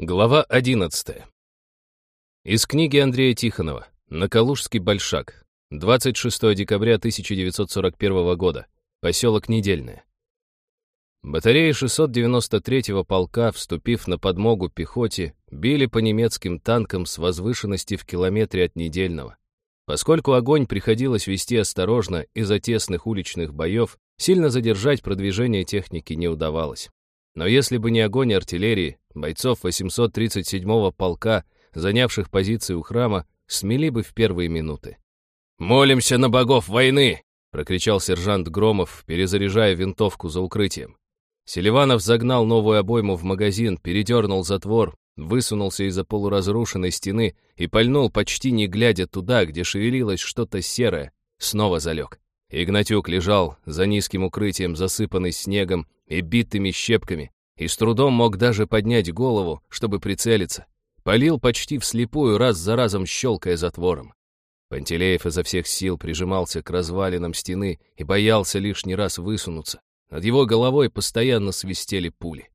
Глава 11. Из книги Андрея Тихонова «На Калужский большак». 26 декабря 1941 года. Поселок Недельное. Батареи 693-го полка, вступив на подмогу пехоте, били по немецким танкам с возвышенности в километре от Недельного. Поскольку огонь приходилось вести осторожно из-за тесных уличных боев, сильно задержать продвижение техники не удавалось. Но если бы не огонь артиллерии, бойцов 837-го полка, занявших позиции у храма, смели бы в первые минуты. «Молимся на богов войны!» — прокричал сержант Громов, перезаряжая винтовку за укрытием. Селиванов загнал новую обойму в магазин, передернул затвор, высунулся из-за полуразрушенной стены и пальнул, почти не глядя туда, где шевелилось что-то серое, снова залег. Игнатюк лежал за низким укрытием, засыпанный снегом и битыми щепками, и с трудом мог даже поднять голову, чтобы прицелиться. Полил почти вслепую, раз за разом щелкая затвором. Пантелеев изо всех сил прижимался к развалинам стены и боялся лишний раз высунуться. Над его головой постоянно свистели пули.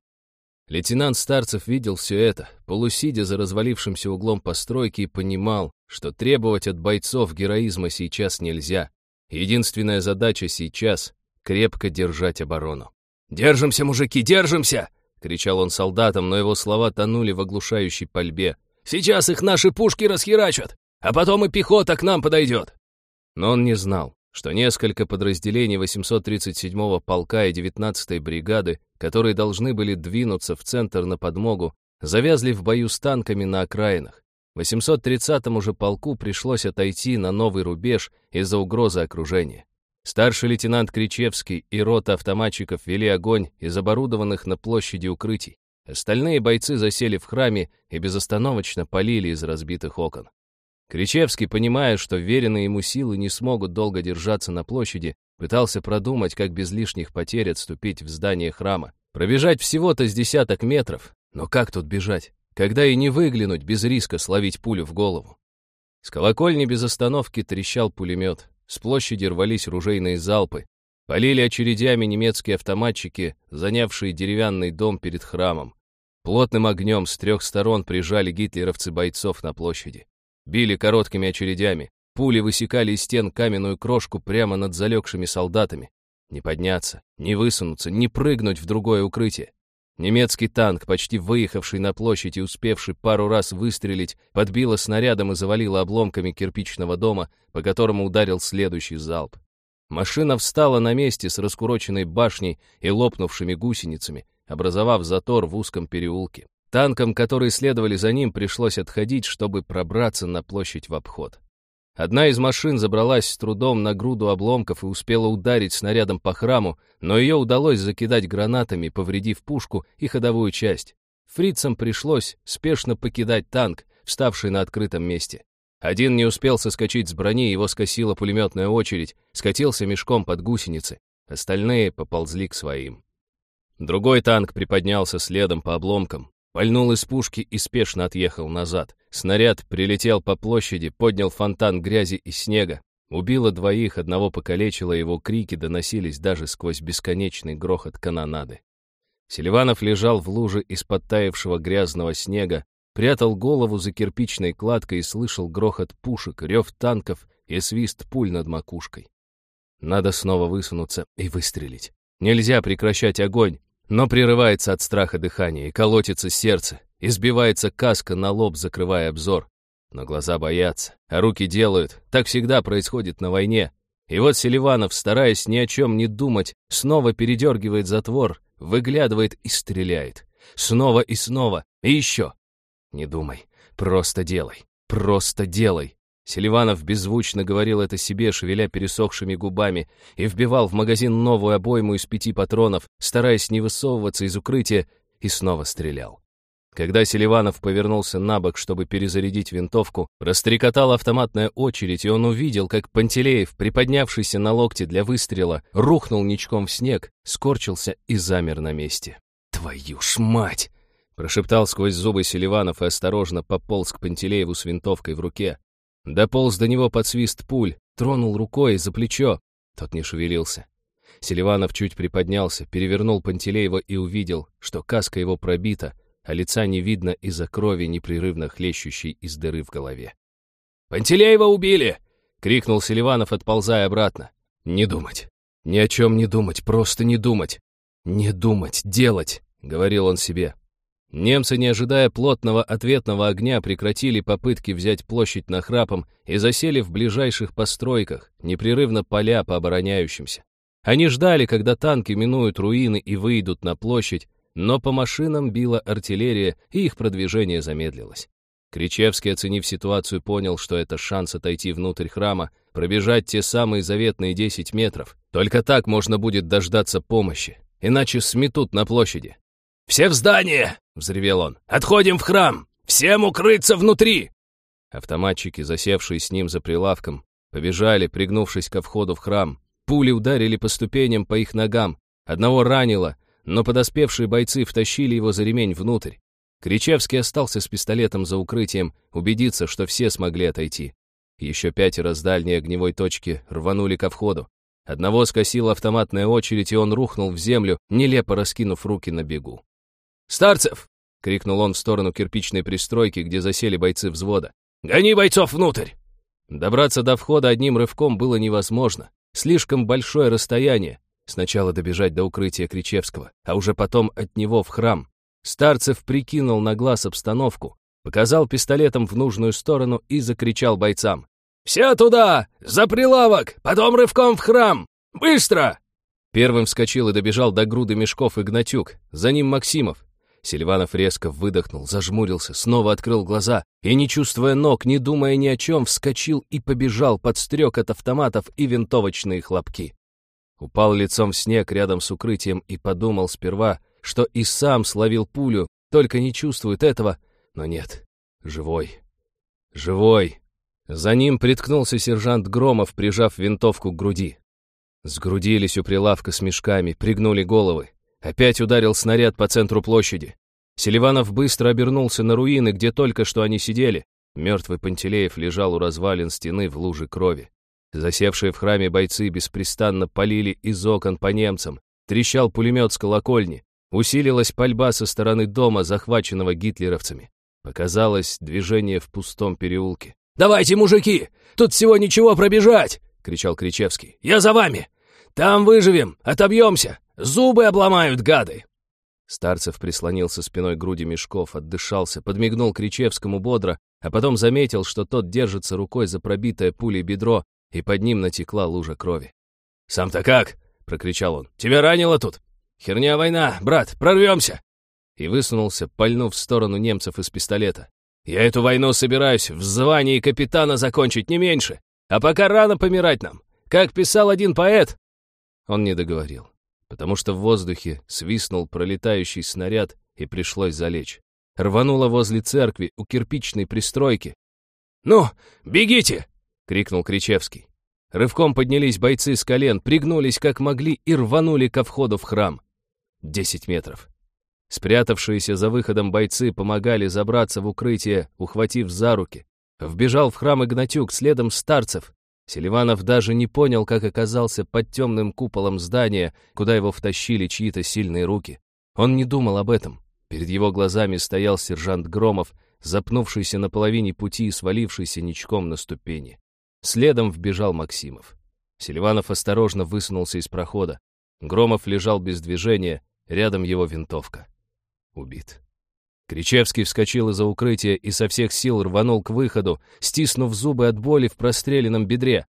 Лейтенант Старцев видел все это, полусидя за развалившимся углом постройки и понимал, что требовать от бойцов героизма сейчас нельзя, Единственная задача сейчас — крепко держать оборону. «Держимся, мужики, держимся!» — кричал он солдатам, но его слова тонули в оглушающей пальбе. «Сейчас их наши пушки расхерачат, а потом и пехота к нам подойдет!» Но он не знал, что несколько подразделений 837-го полка и 19-й бригады, которые должны были двинуться в центр на подмогу, завязли в бою с танками на окраинах. 830-му же полку пришлось отойти на новый рубеж из-за угрозы окружения. Старший лейтенант Кричевский и рота автоматчиков вели огонь из оборудованных на площади укрытий. Остальные бойцы засели в храме и безостановочно полили из разбитых окон. Кричевский, понимая, что веренные ему силы не смогут долго держаться на площади, пытался продумать, как без лишних потерь отступить в здание храма. Пробежать всего-то с десяток метров, но как тут бежать? Когда и не выглянуть без риска словить пулю в голову. С колокольни без остановки трещал пулемет, с площади рвались ружейные залпы, полили очередями немецкие автоматчики, занявшие деревянный дом перед храмом. Плотным огнем с трех сторон прижали гитлеровцы бойцов на площади. Били короткими очередями, пули высекали из стен каменную крошку прямо над залегшими солдатами. Не подняться, не высунуться, не прыгнуть в другое укрытие. Немецкий танк, почти выехавший на площадь и успевший пару раз выстрелить, подбило снарядом и завалило обломками кирпичного дома, по которому ударил следующий залп. Машина встала на месте с раскуроченной башней и лопнувшими гусеницами, образовав затор в узком переулке. Танкам, которые следовали за ним, пришлось отходить, чтобы пробраться на площадь в обход. Одна из машин забралась с трудом на груду обломков и успела ударить снарядом по храму, но ее удалось закидать гранатами, повредив пушку и ходовую часть. Фрицам пришлось спешно покидать танк, вставший на открытом месте. Один не успел соскочить с брони, его скосила пулеметная очередь, скатился мешком под гусеницы. Остальные поползли к своим. Другой танк приподнялся следом по обломкам, Пальнул из пушки и спешно отъехал назад. Снаряд прилетел по площади, поднял фонтан грязи и снега. Убило двоих, одного покалечило, его крики доносились даже сквозь бесконечный грохот канонады. Селиванов лежал в луже из подтаявшего грязного снега, прятал голову за кирпичной кладкой и слышал грохот пушек, рев танков и свист пуль над макушкой. Надо снова высунуться и выстрелить. Нельзя прекращать огонь. Но прерывается от страха дыхание, и колотится сердце, и сбивается каска на лоб, закрывая обзор. Но глаза боятся, а руки делают. Так всегда происходит на войне. И вот Селиванов, стараясь ни о чем не думать, снова передергивает затвор, выглядывает и стреляет. Снова и снова, и еще. Не думай, просто делай, просто делай. Селиванов беззвучно говорил это себе, шевеля пересохшими губами, и вбивал в магазин новую обойму из пяти патронов, стараясь не высовываться из укрытия, и снова стрелял. Когда Селиванов повернулся на бок, чтобы перезарядить винтовку, растрекотала автоматная очередь, и он увидел, как Пантелеев, приподнявшийся на локте для выстрела, рухнул ничком в снег, скорчился и замер на месте. «Твою ж мать!» — прошептал сквозь зубы Селиванов и осторожно пополз к Пантелееву с винтовкой в руке. Дополз до него под свист пуль, тронул рукой за плечо. Тот не шевелился. Селиванов чуть приподнялся, перевернул Пантелеева и увидел, что каска его пробита, а лица не видно из-за крови, непрерывно хлещущей из дыры в голове. «Пантелеева убили!» — крикнул Селиванов, отползая обратно. «Не думать. Ни о чем не думать, просто не думать. Не думать, делать!» — говорил он себе. Немцы, не ожидая плотного ответного огня, прекратили попытки взять площадь нахрапом и засели в ближайших постройках, непрерывно поля по обороняющимся. Они ждали, когда танки минуют руины и выйдут на площадь, но по машинам била артиллерия, и их продвижение замедлилось. Кричевский, оценив ситуацию, понял, что это шанс отойти внутрь храма, пробежать те самые заветные 10 метров. Только так можно будет дождаться помощи, иначе сметут на площади. «Все в здание!» — взревел он. «Отходим в храм! Всем укрыться внутри!» Автоматчики, засевшие с ним за прилавком, побежали, пригнувшись ко входу в храм. Пули ударили по ступеням по их ногам. Одного ранило, но подоспевшие бойцы втащили его за ремень внутрь. Кричевский остался с пистолетом за укрытием, убедиться, что все смогли отойти. Еще пятеро с дальней огневой точки рванули ко входу. Одного скосила автоматная очередь, и он рухнул в землю, нелепо раскинув руки на бегу. «Старцев!» — крикнул он в сторону кирпичной пристройки, где засели бойцы взвода. «Гони бойцов внутрь!» Добраться до входа одним рывком было невозможно. Слишком большое расстояние. Сначала добежать до укрытия Кричевского, а уже потом от него в храм. Старцев прикинул на глаз обстановку, показал пистолетом в нужную сторону и закричал бойцам. «Все туда! За прилавок! Потом рывком в храм! Быстро!» Первым вскочил и добежал до груды мешков Игнатюк, за ним Максимов. Селиванов резко выдохнул, зажмурился, снова открыл глаза и, не чувствуя ног, не думая ни о чем, вскочил и побежал под стрек от автоматов и винтовочные хлопки. Упал лицом в снег рядом с укрытием и подумал сперва, что и сам словил пулю, только не чувствует этого, но нет, живой. Живой. За ним приткнулся сержант Громов, прижав винтовку к груди. Сгрудились у прилавка с мешками, пригнули головы. Опять ударил снаряд по центру площади. Селиванов быстро обернулся на руины, где только что они сидели. Мертвый Пантелеев лежал у развалин стены в луже крови. Засевшие в храме бойцы беспрестанно полили из окон по немцам. Трещал пулемет с колокольни. Усилилась пальба со стороны дома, захваченного гитлеровцами. Показалось движение в пустом переулке. «Давайте, мужики! Тут всего ничего пробежать!» — кричал Кричевский. «Я за вами! Там выживем, отобьемся! Зубы обломают, гады!» Старцев прислонился спиной к груди мешков, отдышался, подмигнул Кричевскому бодро, а потом заметил, что тот держится рукой за пробитое пулей бедро, и под ним натекла лужа крови. «Сам-то как?» — прокричал он. «Тебя ранило тут? Херня война, брат, прорвемся!» И высунулся, пальнув в сторону немцев из пистолета. «Я эту войну собираюсь в звании капитана закончить не меньше, а пока рано помирать нам. Как писал один поэт...» Он не договорил потому что в воздухе свистнул пролетающий снаряд и пришлось залечь. Рвануло возле церкви у кирпичной пристройки. «Ну, бегите!» — крикнул Кричевский. Рывком поднялись бойцы с колен, пригнулись как могли и рванули ко входу в храм. Десять метров. Спрятавшиеся за выходом бойцы помогали забраться в укрытие, ухватив за руки. Вбежал в храм Игнатюк, следом старцев. Селиванов даже не понял, как оказался под темным куполом здания, куда его втащили чьи-то сильные руки. Он не думал об этом. Перед его глазами стоял сержант Громов, запнувшийся на половине пути и свалившийся ничком на ступени. Следом вбежал Максимов. Селиванов осторожно высунулся из прохода. Громов лежал без движения, рядом его винтовка. Убит. Кричевский вскочил из-за укрытия и со всех сил рванул к выходу, стиснув зубы от боли в простреленном бедре.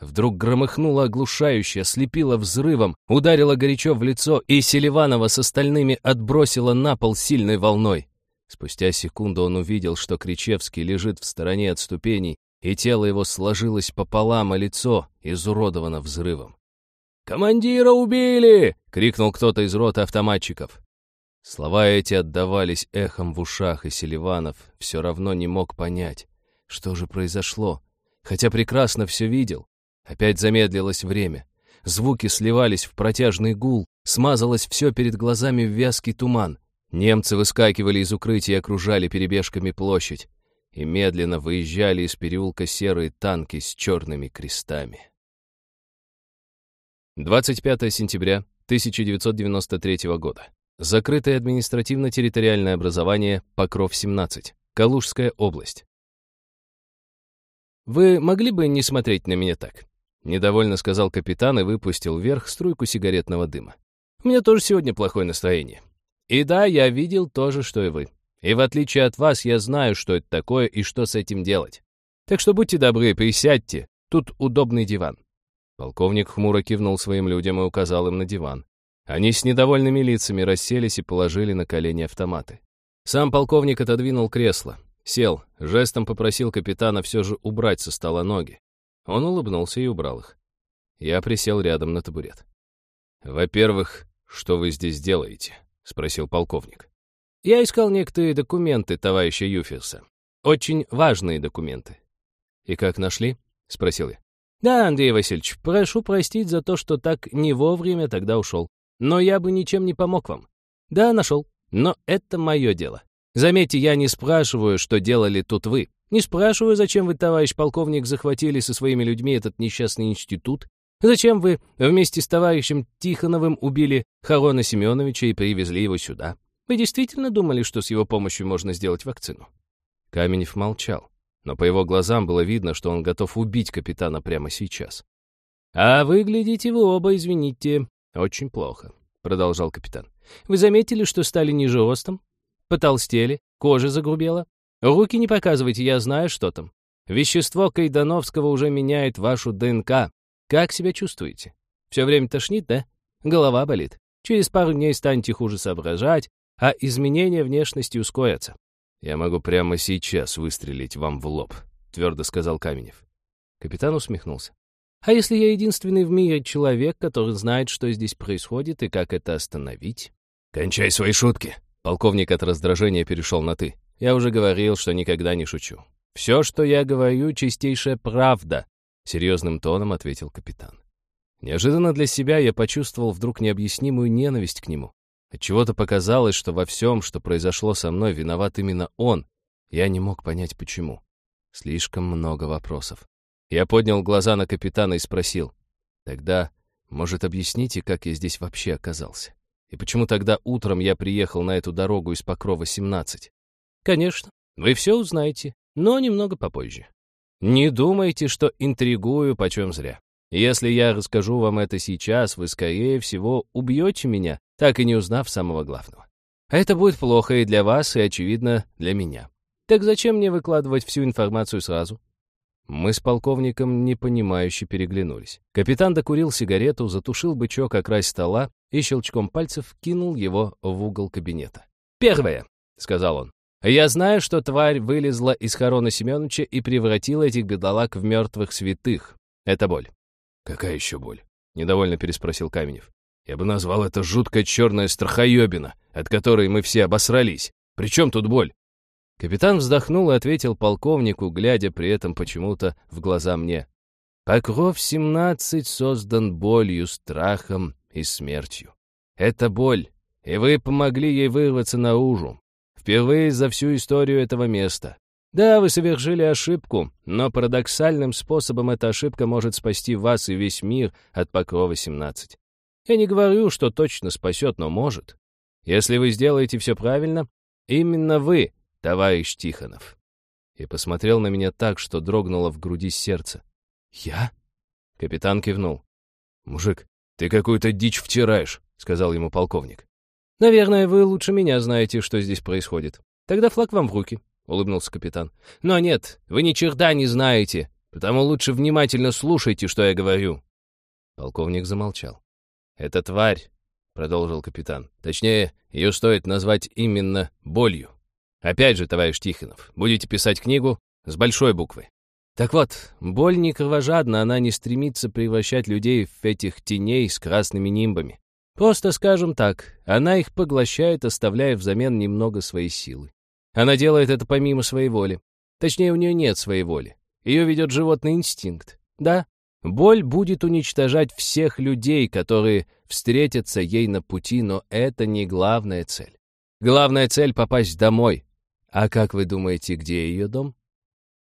Вдруг громыхнуло оглушающе, слепило взрывом, ударило горячо в лицо, и Селиванова с остальными отбросило на пол сильной волной. Спустя секунду он увидел, что Кричевский лежит в стороне от ступеней, и тело его сложилось пополам, а лицо изуродовано взрывом. «Командира убили!» — крикнул кто-то из роты автоматчиков. Слова эти отдавались эхом в ушах, и Селиванов все равно не мог понять, что же произошло, хотя прекрасно все видел. Опять замедлилось время. Звуки сливались в протяжный гул, смазалось все перед глазами в вязкий туман. Немцы выскакивали из укрытия и окружали перебежками площадь, и медленно выезжали из переулка серые танки с черными крестами. 25 сентября 1993 года. Закрытое административно-территориальное образование Покров-17. Калужская область. «Вы могли бы не смотреть на меня так?» Недовольно сказал капитан и выпустил вверх струйку сигаретного дыма. «У меня тоже сегодня плохое настроение. И да, я видел то же, что и вы. И в отличие от вас, я знаю, что это такое и что с этим делать. Так что будьте добры, присядьте. Тут удобный диван». Полковник хмуро кивнул своим людям и указал им на диван. Они с недовольными лицами расселись и положили на колени автоматы. Сам полковник отодвинул кресло, сел, жестом попросил капитана все же убрать со стола ноги. Он улыбнулся и убрал их. Я присел рядом на табурет. «Во-первых, что вы здесь делаете?» — спросил полковник. «Я искал некоторые документы товарища Юферса. Очень важные документы». «И как нашли?» — спросил я. «Да, Андрей Васильевич, прошу простить за то, что так не вовремя тогда ушел. Но я бы ничем не помог вам. Да, нашел. Но это мое дело. Заметьте, я не спрашиваю, что делали тут вы. Не спрашиваю, зачем вы, товарищ полковник, захватили со своими людьми этот несчастный институт. Зачем вы вместе с товарищем Тихоновым убили Харона Семеновича и привезли его сюда? Вы действительно думали, что с его помощью можно сделать вакцину? Каменев молчал, но по его глазам было видно, что он готов убить капитана прямо сейчас. «А выглядите вы оба, извините, «Очень плохо», — продолжал капитан. «Вы заметили, что стали ниже ростом? Потолстели, кожа загрубела? Руки не показывайте, я знаю, что там. Вещество Кайдановского уже меняет вашу ДНК. Как себя чувствуете? Все время тошнит, да? Голова болит. Через пару дней станете хуже соображать, а изменения внешности ускорятся. «Я могу прямо сейчас выстрелить вам в лоб», — твердо сказал Каменев. Капитан усмехнулся. А если я единственный в мире человек, который знает, что здесь происходит и как это остановить? Кончай свои шутки. Полковник от раздражения перешел на «ты». Я уже говорил, что никогда не шучу. Все, что я говорю, чистейшая правда, серьезным тоном ответил капитан. Неожиданно для себя я почувствовал вдруг необъяснимую ненависть к нему. Отчего-то показалось, что во всем, что произошло со мной, виноват именно он. Я не мог понять, почему. Слишком много вопросов. Я поднял глаза на капитана и спросил. «Тогда, может, объясните, как я здесь вообще оказался? И почему тогда утром я приехал на эту дорогу из Покрова 17?» «Конечно, вы все узнаете, но немного попозже. Не думайте, что интригую почем зря. Если я расскажу вам это сейчас, вы, скорее всего, убьете меня, так и не узнав самого главного. А это будет плохо и для вас, и, очевидно, для меня. Так зачем мне выкладывать всю информацию сразу? Мы с полковником непонимающе переглянулись. Капитан докурил сигарету, затушил бычок о край стола и щелчком пальцев кинул его в угол кабинета. «Первое», — сказал он. «Я знаю, что тварь вылезла из Харона Семеновича и превратила этих бедолаг в мертвых святых. Это боль». «Какая еще боль?» — недовольно переспросил Каменев. «Я бы назвал это жуткая черная страхоебина, от которой мы все обосрались. При чем тут боль?» Капитан вздохнул и ответил полковнику, глядя при этом почему-то в глаза мне. «Покров-17 создан болью, страхом и смертью. Это боль, и вы помогли ей вырваться наружу. Впервые за всю историю этого места. Да, вы совершили ошибку, но парадоксальным способом эта ошибка может спасти вас и весь мир от Покрова-17. Я не говорю, что точно спасет, но может. Если вы сделаете все правильно, именно вы товарищ Тихонов. И посмотрел на меня так, что дрогнуло в груди сердце. «Я?» Капитан кивнул. «Мужик, ты какую-то дичь втираешь», — сказал ему полковник. «Наверное, вы лучше меня знаете, что здесь происходит. Тогда флаг вам в руки», — улыбнулся капитан. «Но нет, вы ни черта не знаете, потому лучше внимательно слушайте, что я говорю». Полковник замолчал. «Это тварь», — продолжил капитан. «Точнее, ее стоит назвать именно болью. Опять же, товарищ Тихонов, будете писать книгу с большой буквы. Так вот, боль не кровожадна, она не стремится превращать людей в этих теней с красными нимбами. Просто скажем так, она их поглощает, оставляя взамен немного своей силы. Она делает это помимо своей воли. Точнее, у нее нет своей воли. Ее ведет животный инстинкт. Да, боль будет уничтожать всех людей, которые встретятся ей на пути, но это не главная цель. Главная цель — попасть домой, «А как вы думаете, где ее дом?»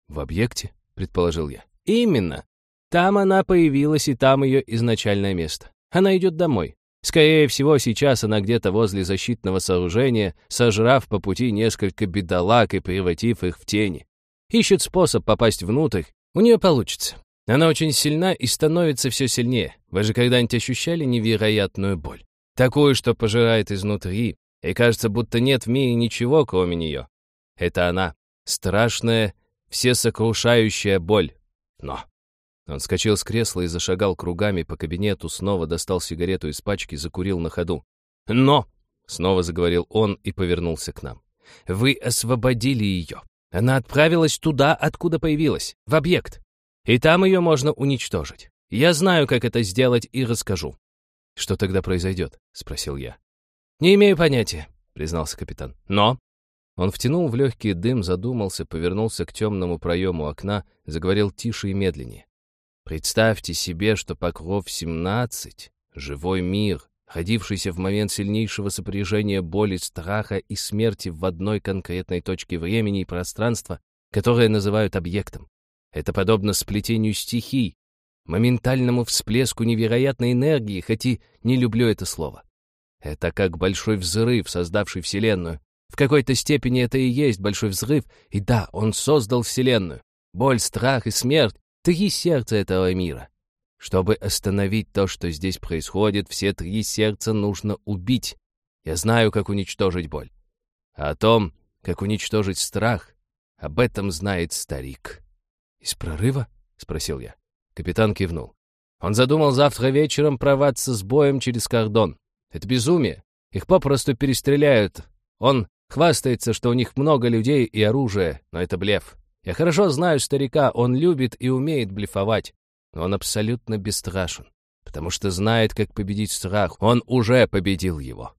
«В объекте», — предположил я. «Именно. Там она появилась, и там ее изначальное место. Она идет домой. Скорее всего, сейчас она где-то возле защитного сооружения, сожрав по пути несколько бедолаг и превратив их в тени. Ищет способ попасть внутрь. У нее получится. Она очень сильна и становится все сильнее. Вы же когда-нибудь ощущали невероятную боль? Такую, что пожирает изнутри, и кажется, будто нет в мире ничего, кроме нее. Это она. Страшная, всесокрушающая боль. Но... Он скочил с кресла и зашагал кругами по кабинету, снова достал сигарету из пачки, закурил на ходу. «Но!» — снова заговорил он и повернулся к нам. «Вы освободили ее. Она отправилась туда, откуда появилась, в объект. И там ее можно уничтожить. Я знаю, как это сделать, и расскажу». «Что тогда произойдет?» — спросил я. «Не имею понятия», — признался капитан. «Но...» Он втянул в легкий дым, задумался, повернулся к темному проему окна, заговорил тише и медленнее. Представьте себе, что Покров-17 — живой мир, родившийся в момент сильнейшего сопряжения боли, страха и смерти в одной конкретной точке времени и пространства, которое называют объектом. Это подобно сплетению стихий, моментальному всплеску невероятной энергии, хоть и не люблю это слово. Это как большой взрыв, создавший Вселенную. В какой-то степени это и есть большой взрыв, и да, он создал Вселенную. Боль, страх и смерть Три сердца этого мира. Чтобы остановить то, что здесь происходит, все три сердца нужно убить. Я знаю, как уничтожить боль. А о том, как уничтожить страх, об этом знает старик. «Из прорыва?» — спросил я. Капитан кивнул. Он задумал завтра вечером проваться с боем через кордон. Это безумие. Их попросту перестреляют. Он хвастается, что у них много людей и оружия, но это блеф. Я хорошо знаю старика, он любит и умеет блефовать, но он абсолютно бесстрашен, потому что знает, как победить страх. Он уже победил его.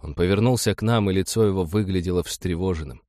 Он повернулся к нам, и лицо его выглядело встревоженным.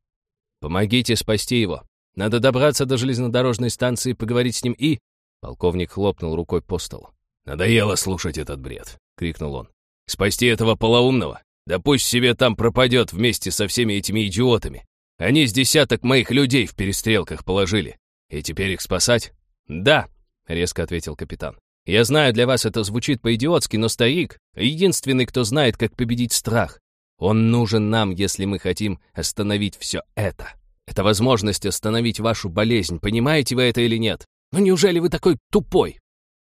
«Помогите спасти его. Надо добраться до железнодорожной станции, поговорить с ним и...» Полковник хлопнул рукой по столу. «Надоело слушать этот бред», — крикнул он. «Спасти этого полоумного? Да пусть себе там пропадет вместе со всеми этими идиотами. Они с десяток моих людей в перестрелках положили. И теперь их спасать? Да, резко ответил капитан. Я знаю, для вас это звучит по-идиотски, но старик — единственный, кто знает, как победить страх. Он нужен нам, если мы хотим остановить все это. Это возможность остановить вашу болезнь. Понимаете вы это или нет? Ну неужели вы такой тупой?»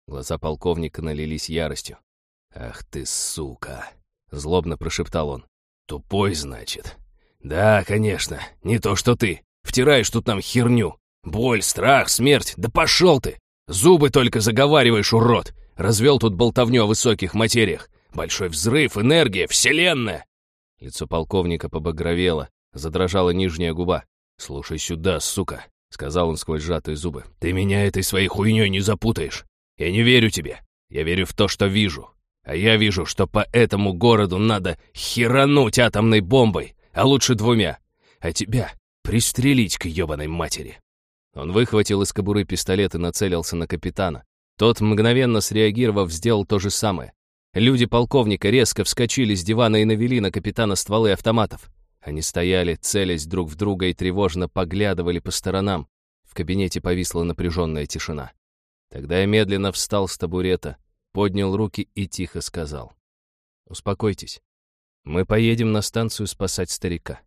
Глаза полковника налились яростью. «Ах ты, сука!» — злобно прошептал он. «Тупой, значит? «Да, конечно, не то что ты. Втираешь тут нам херню. Боль, страх, смерть, да пошел ты! Зубы только заговариваешь, урод! Развел тут болтовню о высоких материях. Большой взрыв, энергия, вселенная!» Лицо полковника побагровело, задрожала нижняя губа. «Слушай сюда, сука!» — сказал он сквозь сжатые зубы. «Ты меня этой своей хуйней не запутаешь. Я не верю тебе. Я верю в то, что вижу. А я вижу, что по этому городу надо херануть атомной бомбой а лучше двумя, а тебя пристрелить к ебаной матери». Он выхватил из кобуры пистолет и нацелился на капитана. Тот, мгновенно среагировав, сделал то же самое. Люди полковника резко вскочили с дивана и навели на капитана стволы автоматов. Они стояли, целясь друг в друга и тревожно поглядывали по сторонам. В кабинете повисла напряженная тишина. Тогда я медленно встал с табурета, поднял руки и тихо сказал. «Успокойтесь. Мы поедем на станцию спасать старика.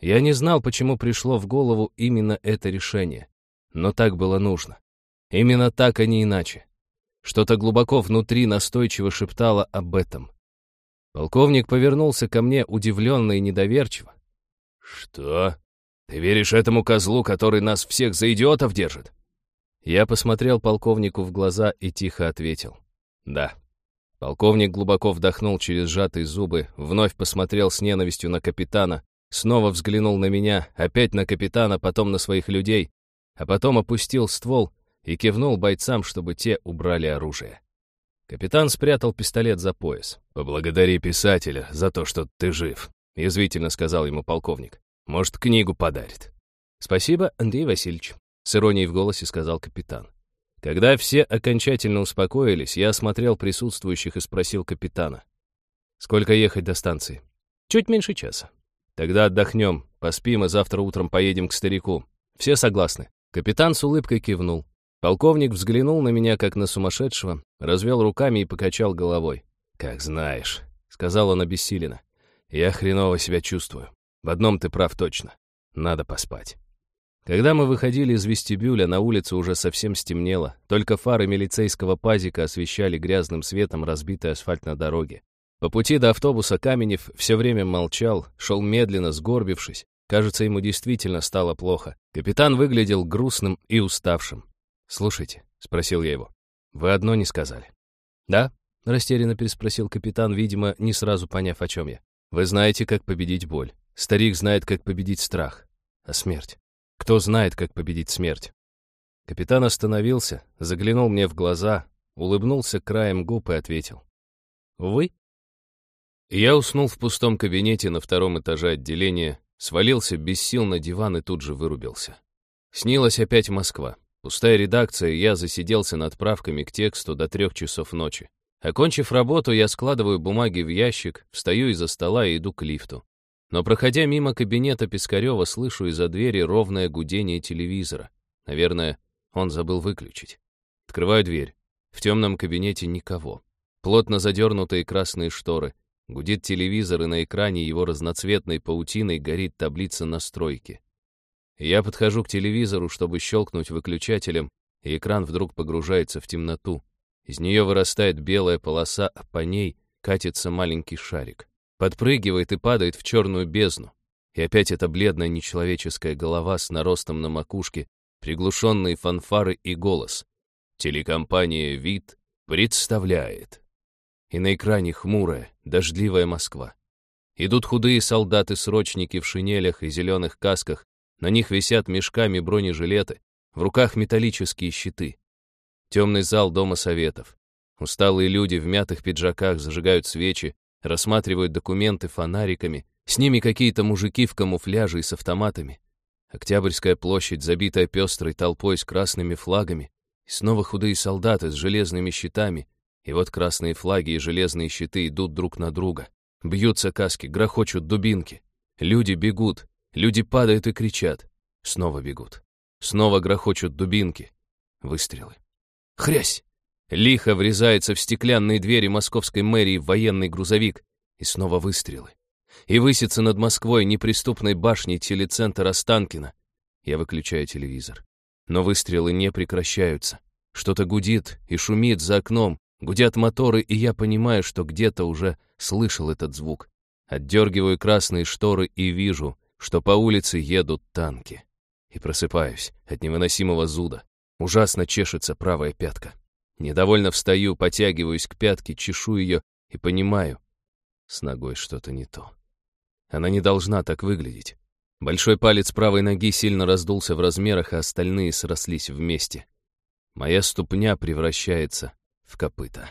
Я не знал, почему пришло в голову именно это решение, но так было нужно. Именно так, а не иначе. Что-то глубоко внутри настойчиво шептало об этом. Полковник повернулся ко мне удивленно и недоверчиво. «Что? Ты веришь этому козлу, который нас всех за идиотов держит?» Я посмотрел полковнику в глаза и тихо ответил. «Да». Полковник глубоко вдохнул через сжатые зубы, вновь посмотрел с ненавистью на капитана, снова взглянул на меня, опять на капитана, потом на своих людей, а потом опустил ствол и кивнул бойцам, чтобы те убрали оружие. Капитан спрятал пистолет за пояс. «Поблагодари писателя за то, что ты жив», — язвительно сказал ему полковник. «Может, книгу подарит». «Спасибо, Андрей Васильевич», — с иронией в голосе сказал капитан. Когда все окончательно успокоились, я осмотрел присутствующих и спросил капитана. «Сколько ехать до станции?» «Чуть меньше часа». «Тогда отдохнем, поспим, и завтра утром поедем к старику. Все согласны?» Капитан с улыбкой кивнул. Полковник взглянул на меня, как на сумасшедшего, развел руками и покачал головой. «Как знаешь», — сказал он обессиленно. «Я хреново себя чувствую. В одном ты прав точно. Надо поспать». Когда мы выходили из вестибюля, на улице уже совсем стемнело, только фары милицейского пазика освещали грязным светом разбитый асфальт на дороге. По пути до автобуса Каменев все время молчал, шел медленно, сгорбившись. Кажется, ему действительно стало плохо. Капитан выглядел грустным и уставшим. «Слушайте», — спросил я его, — «вы одно не сказали». «Да?» — растерянно переспросил капитан, видимо, не сразу поняв, о чем я. «Вы знаете, как победить боль. Старик знает, как победить страх. А смерть? Кто знает, как победить смерть?» Капитан остановился, заглянул мне в глаза, улыбнулся краем губ и ответил. «Увы, я уснул в пустом кабинете на втором этаже отделения, свалился без сил на диван и тут же вырубился. Снилась опять Москва. Пустая редакция, я засиделся над правками к тексту до трех часов ночи. Окончив работу, я складываю бумаги в ящик, встаю из-за стола и иду к лифту. Но, проходя мимо кабинета Пискарева, слышу из-за двери ровное гудение телевизора. Наверное, он забыл выключить. Открываю дверь. В темном кабинете никого. Плотно задернутые красные шторы. Гудит телевизор, и на экране его разноцветной паутиной горит таблица настройки. Я подхожу к телевизору, чтобы щелкнуть выключателем, и экран вдруг погружается в темноту. Из нее вырастает белая полоса, а по ней катится маленький шарик. Подпрыгивает и падает в черную бездну. И опять эта бледная нечеловеческая голова с наростом на макушке, приглушенные фанфары и голос. Телекомпания «Вид» представляет и на экране хмурая, дождливая Москва. Идут худые солдаты-срочники в шинелях и зеленых касках, на них висят мешками бронежилеты, в руках металлические щиты. Темный зал Дома Советов. Усталые люди в мятых пиджаках зажигают свечи, рассматривают документы фонариками, с ними какие-то мужики в камуфляже и с автоматами. Октябрьская площадь, забитая пестрой толпой с красными флагами, и снова худые солдаты с железными щитами, и вот красные флаги и железные щиты идут друг на друга. Бьются каски, грохочут дубинки. Люди бегут, люди падают и кричат. Снова бегут. Снова грохочут дубинки. Выстрелы. Хрясь! Лихо врезается в стеклянные двери московской мэрии военный грузовик. И снова выстрелы. И высится над Москвой неприступной башней телецентр Останкина. Я выключаю телевизор. Но выстрелы не прекращаются. Что-то гудит и шумит за окном, Гудят моторы, и я понимаю, что где-то уже слышал этот звук. Отдергиваю красные шторы и вижу, что по улице едут танки. И просыпаюсь от невыносимого зуда. Ужасно чешется правая пятка. Недовольно встаю, потягиваюсь к пятке, чешу ее и понимаю, с ногой что-то не то. Она не должна так выглядеть. Большой палец правой ноги сильно раздулся в размерах, а остальные срослись вместе. Моя ступня превращается в копыта.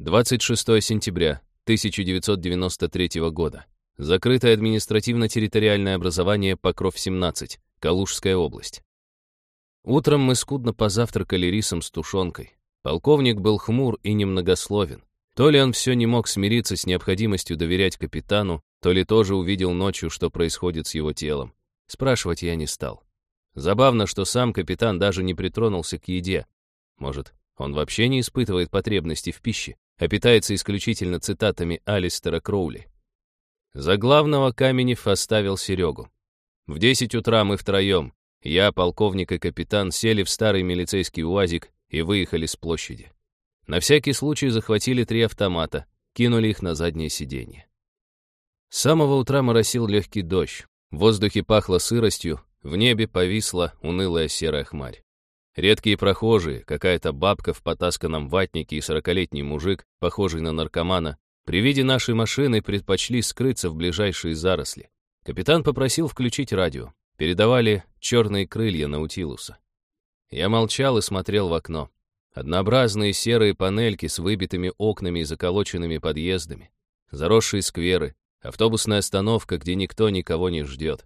26 сентября 1993 года. Закрытое административно-территориальное образование Покров-17, Калужская область. Утром мы скудно позавтракали рисом с тушенкой. Полковник был хмур и немногословен. То ли он все не мог смириться с необходимостью доверять капитану, то ли тоже увидел ночью, что происходит с его телом. Спрашивать я не стал. Забавно, что сам капитан даже не притронулся к еде, может, он вообще не испытывает потребности в пище, а питается исключительно цитатами Алистера Кроули. За главного Каменев оставил Серегу. В десять утра мы втроем, я, полковник и капитан, сели в старый милицейский УАЗик и выехали с площади. На всякий случай захватили три автомата, кинули их на заднее сиденье. С самого утра моросил легкий дождь, в воздухе пахло сыростью, в небе повисла унылая серая хмарь. Редкие прохожие, какая-то бабка в потасканном ватнике и сорокалетний мужик, похожий на наркомана, при виде нашей машины предпочли скрыться в ближайшие заросли. Капитан попросил включить радио. Передавали черные крылья Наутилуса. Я молчал и смотрел в окно. Однообразные серые панельки с выбитыми окнами и заколоченными подъездами. Заросшие скверы, автобусная остановка, где никто никого не ждет.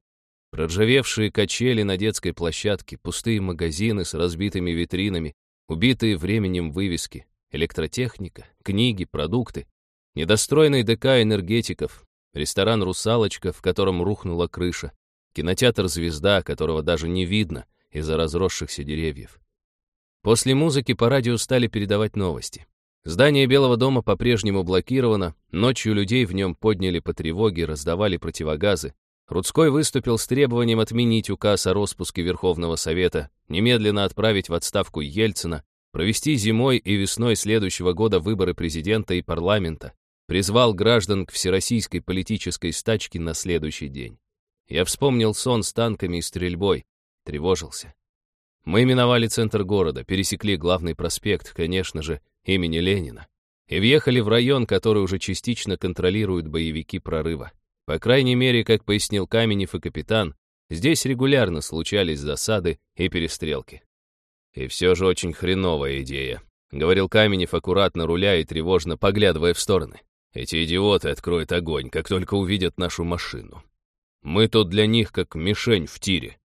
Проржавевшие качели на детской площадке, пустые магазины с разбитыми витринами, убитые временем вывески, электротехника, книги, продукты, недостроенный ДК энергетиков, ресторан «Русалочка», в котором рухнула крыша, кинотеатр «Звезда», которого даже не видно из-за разросшихся деревьев. После музыки по радио стали передавать новости. Здание Белого дома по-прежнему блокировано, ночью людей в нем подняли по тревоге, раздавали противогазы. Рудской выступил с требованием отменить указ о распуске Верховного Совета, немедленно отправить в отставку Ельцина, провести зимой и весной следующего года выборы президента и парламента, призвал граждан к всероссийской политической стачке на следующий день. Я вспомнил сон с танками и стрельбой, тревожился. Мы миновали центр города, пересекли главный проспект, конечно же, имени Ленина, и въехали в район, который уже частично контролируют боевики прорыва. По крайней мере, как пояснил Каменев и капитан, здесь регулярно случались засады и перестрелки. И все же очень хреновая идея, говорил Каменев, аккуратно руля и тревожно поглядывая в стороны. Эти идиоты откроют огонь, как только увидят нашу машину. Мы тут для них как мишень в тире.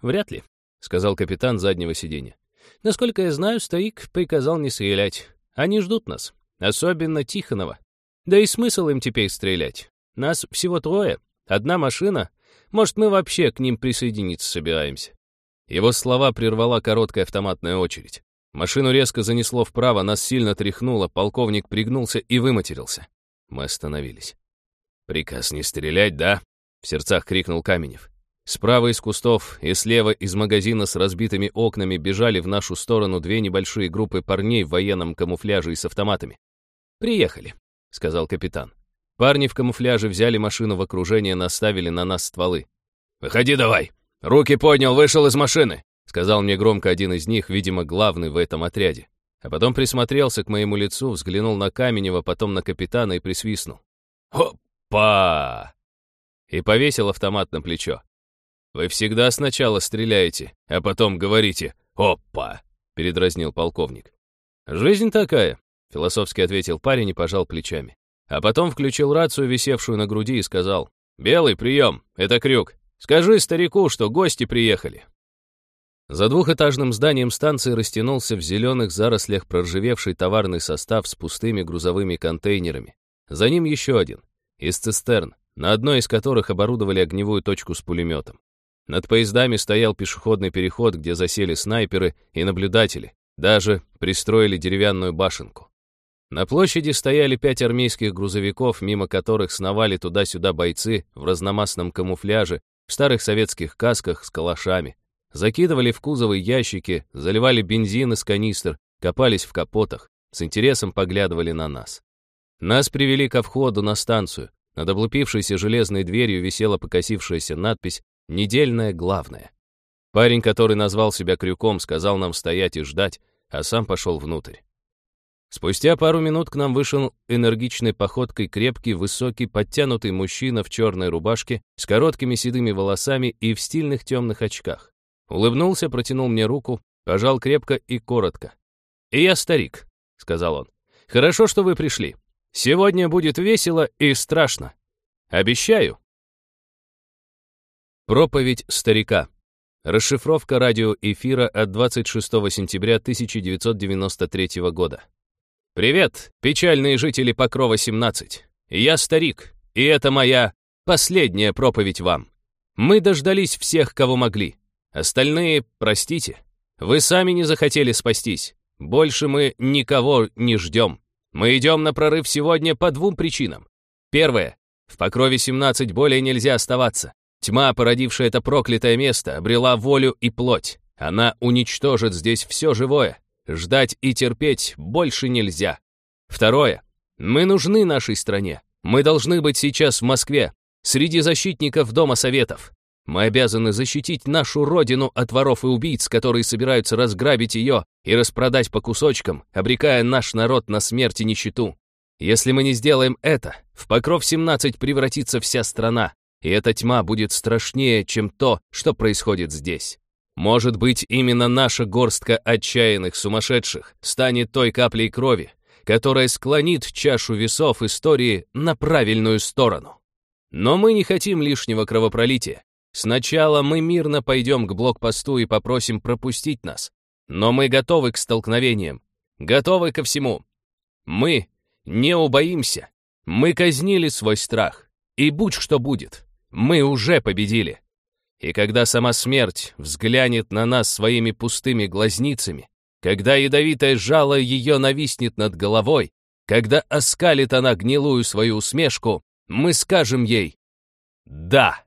Вряд ли, сказал капитан заднего сиденья. Насколько я знаю, стоик приказал не стрелять. Они ждут нас, особенно Тихонова. Да и смысл им теперь стрелять. Нас всего трое, одна машина. Может, мы вообще к ним присоединиться собираемся. Его слова прервала короткая автоматная очередь. Машину резко занесло вправо, нас сильно тряхнуло, полковник пригнулся и выматерился. Мы остановились. «Приказ не стрелять, да?» — в сердцах крикнул Каменев. Справа из кустов и слева из магазина с разбитыми окнами бежали в нашу сторону две небольшие группы парней в военном камуфляже и с автоматами. «Приехали», — сказал капитан. Парни в камуфляже взяли машину в окружение, наставили на нас стволы. «Выходи давай! Руки поднял, вышел из машины!» — сказал мне громко один из них, видимо, главный в этом отряде. А потом присмотрелся к моему лицу, взглянул на Каменева, потом на капитана и присвистнул. «Опа!» И повесил автомат на плечо. «Вы всегда сначала стреляете, а потом говорите «Опа!» — передразнил полковник. «Жизнь такая», — философски ответил парень и пожал плечами. А потом включил рацию, висевшую на груди, и сказал, «Белый, прием, это Крюк. Скажи старику, что гости приехали». За двухэтажным зданием станции растянулся в зеленых зарослях проржавевший товарный состав с пустыми грузовыми контейнерами. За ним еще один, из цистерн, на одной из которых оборудовали огневую точку с пулеметом. Над поездами стоял пешеходный переход, где засели снайперы и наблюдатели, даже пристроили деревянную башенку. На площади стояли пять армейских грузовиков, мимо которых сновали туда-сюда бойцы в разномастном камуфляже, в старых советских касках с калашами. Закидывали в кузовы ящики, заливали бензин из канистр, копались в капотах, с интересом поглядывали на нас. Нас привели ко входу на станцию. Над облупившейся железной дверью висела покосившаяся надпись «Недельная главная». Парень, который назвал себя крюком, сказал нам стоять и ждать, а сам пошел внутрь. Спустя пару минут к нам вышел энергичной походкой крепкий, высокий, подтянутый мужчина в черной рубашке с короткими седыми волосами и в стильных темных очках. Улыбнулся, протянул мне руку, пожал крепко и коротко. «И я старик», — сказал он. «Хорошо, что вы пришли. Сегодня будет весело и страшно. Обещаю». Проповедь старика. Расшифровка радиоэфира от 26 сентября 1993 года. «Привет, печальные жители Покрова-17. Я старик, и это моя последняя проповедь вам. Мы дождались всех, кого могли. Остальные, простите, вы сами не захотели спастись. Больше мы никого не ждем. Мы идем на прорыв сегодня по двум причинам. Первое. В Покрове 17 более нельзя оставаться. Тьма, породившая это проклятое место, обрела волю и плоть. Она уничтожит здесь все живое. Ждать и терпеть больше нельзя. Второе. Мы нужны нашей стране. Мы должны быть сейчас в Москве, среди защитников Дома Советов. Мы обязаны защитить нашу родину от воров и убийц, которые собираются разграбить ее и распродать по кусочкам, обрекая наш народ на смерть и нищету. Если мы не сделаем это, в Покров-17 превратится вся страна, и эта тьма будет страшнее, чем то, что происходит здесь. Может быть, именно наша горстка отчаянных сумасшедших станет той каплей крови, которая склонит чашу весов истории на правильную сторону. Но мы не хотим лишнего кровопролития. Сначала мы мирно пойдем к блокпосту и попросим пропустить нас. Но мы готовы к столкновениям, готовы ко всему. Мы не убоимся. Мы казнили свой страх. И будь что будет, мы уже победили. И когда сама смерть взглянет на нас своими пустыми глазницами, Когда ядовитое жало ее нависнет над головой, когда оскалит она гнилую свою усмешку, мы скажем ей «Да».